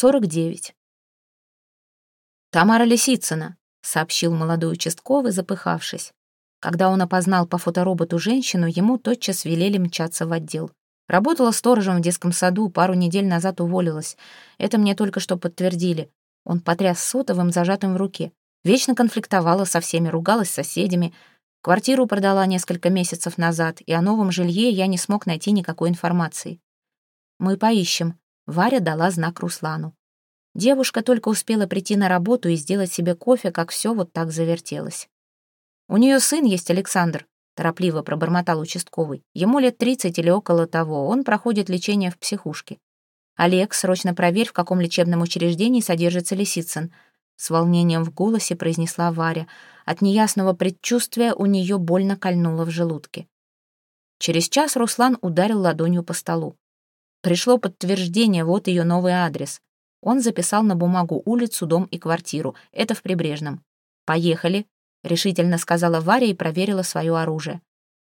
сорок девять. «Тамара Лисицына», — сообщил молодой участковый, запыхавшись. Когда он опознал по фотороботу женщину, ему тотчас велели мчаться в отдел. Работала сторожем в детском саду, пару недель назад уволилась. Это мне только что подтвердили. Он потряс сотовым, зажатым в руке. Вечно конфликтовала со всеми, ругалась с соседями. Квартиру продала несколько месяцев назад, и о новом жилье я не смог найти никакой информации. «Мы поищем». Варя дала знак Руслану. Девушка только успела прийти на работу и сделать себе кофе, как все вот так завертелось. «У нее сын есть, Александр», — торопливо пробормотал участковый. «Ему лет тридцать или около того. Он проходит лечение в психушке. Олег, срочно проверь, в каком лечебном учреждении содержится Лисицын», — с волнением в голосе произнесла Варя. От неясного предчувствия у нее больно кольнуло в желудке. Через час Руслан ударил ладонью по столу. Пришло подтверждение, вот ее новый адрес. Он записал на бумагу улицу, дом и квартиру. Это в Прибрежном. «Поехали», — решительно сказала Варя и проверила свое оружие.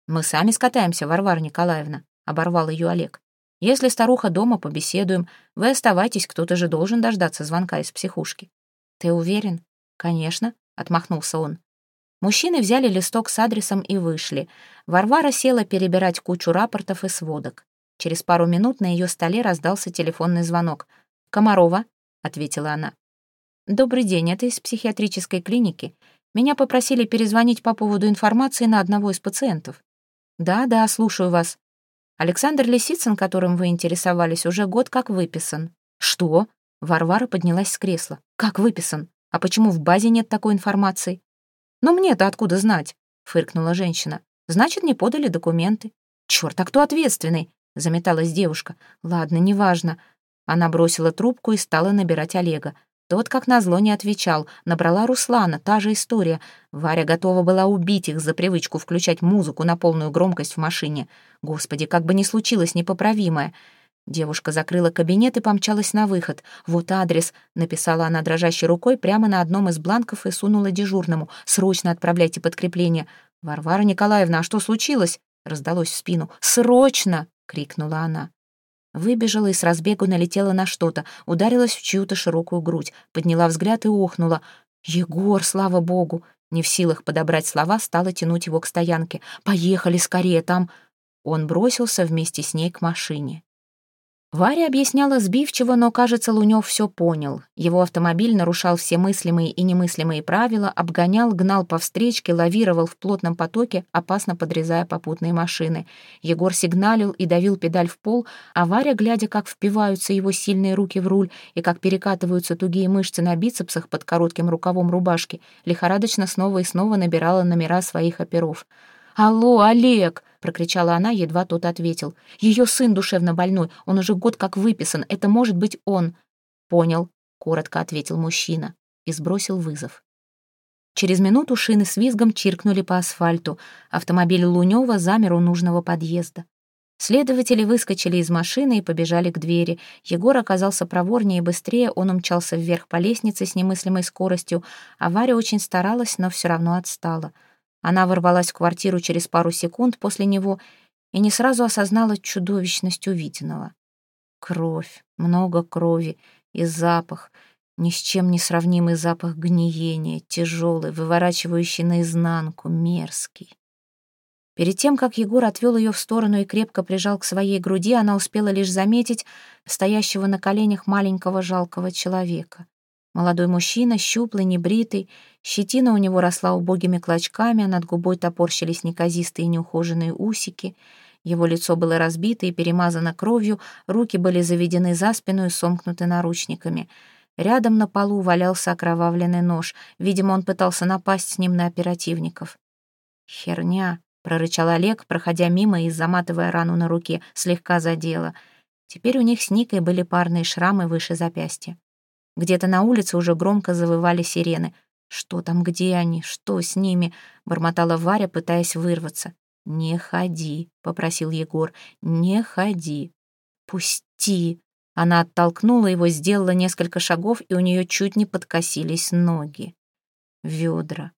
«Мы сами скатаемся, Варвара Николаевна», — оборвал ее Олег. «Если старуха дома, побеседуем. Вы оставайтесь, кто-то же должен дождаться звонка из психушки». «Ты уверен?» «Конечно», — отмахнулся он. Мужчины взяли листок с адресом и вышли. Варвара села перебирать кучу рапортов и сводок. Через пару минут на ее столе раздался телефонный звонок — «Комарова», — ответила она. «Добрый день, это из психиатрической клиники. Меня попросили перезвонить по поводу информации на одного из пациентов». «Да, да, слушаю вас. Александр Лисицын, которым вы интересовались, уже год как выписан». «Что?» — Варвара поднялась с кресла. «Как выписан? А почему в базе нет такой информации?» «Ну мне-то откуда знать?» — фыркнула женщина. «Значит, не подали документы». «Чёрт, а кто ответственный?» — заметалась девушка. «Ладно, неважно. Она бросила трубку и стала набирать Олега. Тот, как назло, не отвечал. Набрала Руслана, та же история. Варя готова была убить их за привычку включать музыку на полную громкость в машине. Господи, как бы ни случилось непоправимое. Девушка закрыла кабинет и помчалась на выход. «Вот адрес», — написала она дрожащей рукой прямо на одном из бланков и сунула дежурному. «Срочно отправляйте подкрепление». «Варвара Николаевна, а что случилось?» — раздалось в спину. «Срочно!» — крикнула она. Выбежала и с разбегу налетела на что-то, ударилась в чью-то широкую грудь, подняла взгляд и охнула. «Егор, слава богу!» Не в силах подобрать слова, стала тянуть его к стоянке. «Поехали скорее, там...» Он бросился вместе с ней к машине. Варя объясняла сбивчиво, но, кажется, Лунёв все понял. Его автомобиль нарушал все мыслимые и немыслимые правила, обгонял, гнал по встречке, лавировал в плотном потоке, опасно подрезая попутные машины. Егор сигналил и давил педаль в пол, а Варя, глядя, как впиваются его сильные руки в руль и как перекатываются тугие мышцы на бицепсах под коротким рукавом рубашки, лихорадочно снова и снова набирала номера своих оперов. «Алло, Олег!» — прокричала она, едва тот ответил. «Ее сын душевно больной, он уже год как выписан, это может быть он». «Понял», — коротко ответил мужчина и сбросил вызов. Через минуту шины с визгом чиркнули по асфальту. Автомобиль Лунёва замер у нужного подъезда. Следователи выскочили из машины и побежали к двери. Егор оказался проворнее и быстрее, он умчался вверх по лестнице с немыслимой скоростью, а Варя очень старалась, но все равно отстала. Она ворвалась в квартиру через пару секунд после него и не сразу осознала чудовищность увиденного. Кровь, много крови и запах, ни с чем не сравнимый запах гниения, тяжелый, выворачивающий наизнанку, мерзкий. Перед тем, как Егор отвел ее в сторону и крепко прижал к своей груди, она успела лишь заметить стоящего на коленях маленького жалкого человека. Молодой мужчина, щуплый, небритый, щетина у него росла убогими клочками, а над губой топорщились неказистые неухоженные усики. Его лицо было разбито и перемазано кровью, руки были заведены за спину и сомкнуты наручниками. Рядом на полу валялся окровавленный нож. Видимо, он пытался напасть с ним на оперативников. «Херня», — прорычал Олег, проходя мимо и заматывая рану на руке, слегка задела. Теперь у них с Никой были парные шрамы выше запястья. Где-то на улице уже громко завывали сирены. «Что там, где они? Что с ними?» — бормотала Варя, пытаясь вырваться. «Не ходи», — попросил Егор. «Не ходи». «Пусти». Она оттолкнула его, сделала несколько шагов, и у нее чуть не подкосились ноги. Ведра.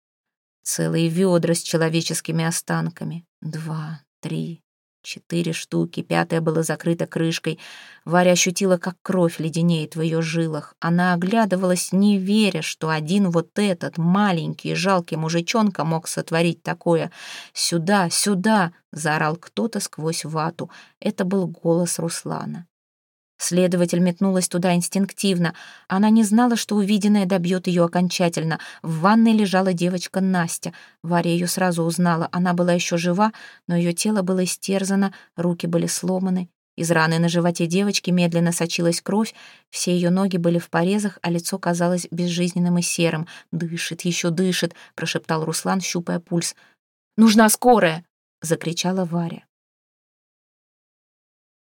Целые ведра с человеческими останками. Два, три, Четыре штуки, пятая была закрыта крышкой. Варя ощутила, как кровь леденеет в ее жилах. Она оглядывалась, не веря, что один вот этот маленький жалкий мужичонка мог сотворить такое. «Сюда, сюда!» — заорал кто-то сквозь вату. Это был голос Руслана. Следователь метнулась туда инстинктивно. Она не знала, что увиденное добьет ее окончательно. В ванной лежала девочка Настя. Варя ее сразу узнала. Она была еще жива, но ее тело было истерзано, руки были сломаны. Из раны на животе девочки медленно сочилась кровь, все ее ноги были в порезах, а лицо казалось безжизненным и серым. «Дышит, еще дышит», — прошептал Руслан, щупая пульс. «Нужна скорая!» — закричала Варя.